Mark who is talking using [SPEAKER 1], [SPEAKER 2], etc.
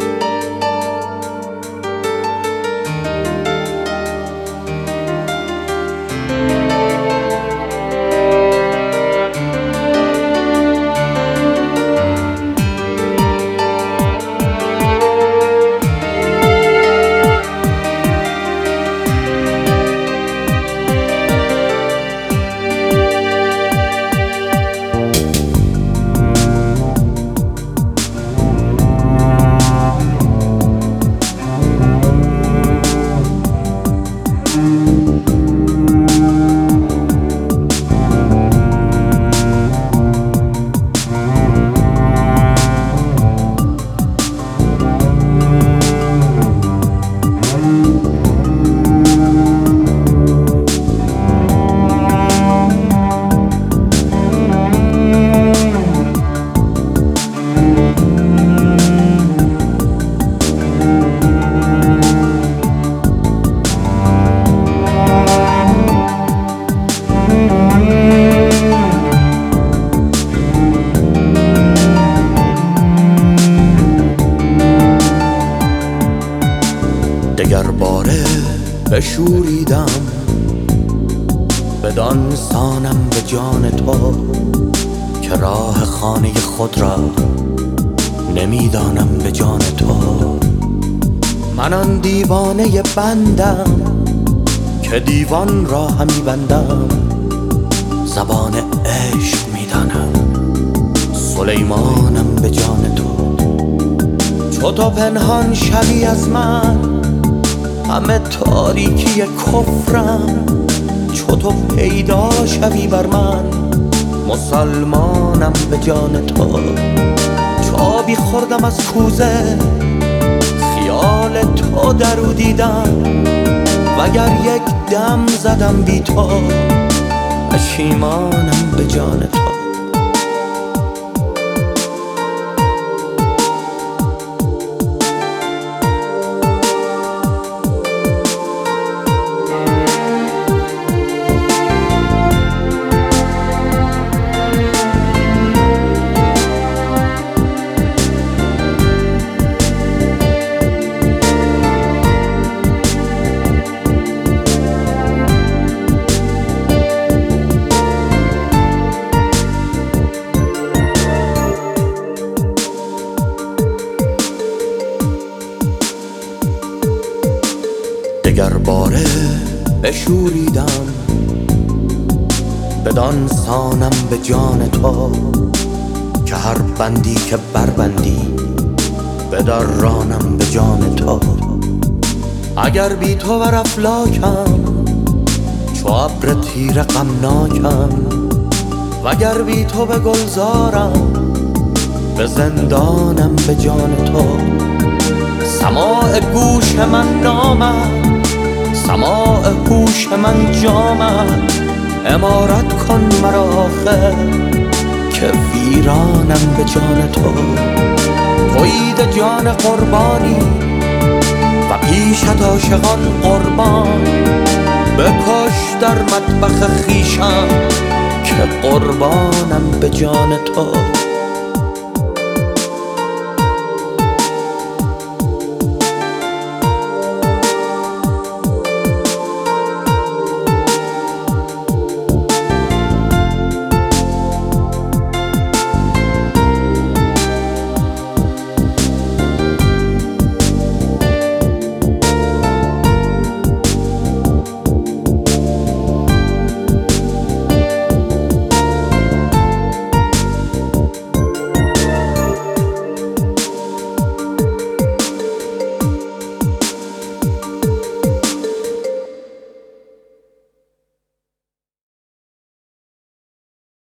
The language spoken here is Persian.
[SPEAKER 1] Bye. دگر باره بشوریدم. بدان سانم به جان تو که راه خانه خود را نمی‌دانم به جان تو. من آن دیوانه بندم که دیوان را همی بندم. زبان عشق می‌دانم. سلیمانم به جان تو. چو تو پنهان شوی از من همه تاریکی کفرم چو تو پیدا شوی بر من. مسلمانم به جان تو چو آبی خوردم از کوزه. خیال تو درو دیدم وگر یک دم زدم بی تو. پشیمانم به جان تو. دگر باره بشوریدم. بدان سانم به جان تو که هر بندی که بربندی بدرانم به جان تو. اگر بی تو بر افلاکم چو ابر تیره غمناکم. وگر بی تو به گلزارم به زندانم به جان تو. سماع گوش من نامد سماع هوش من جامد امارت کن مرا آخر که ویرانم به جان تو. توید جان قربانی و پیشت عاشقان قربان. بکش در مطبخ خیشم که قربانم به جان تو.